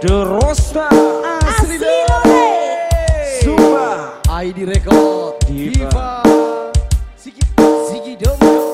The Rosta Asli, Asli Lore Sumba ID Record. Diva. Sigi, sigi Domo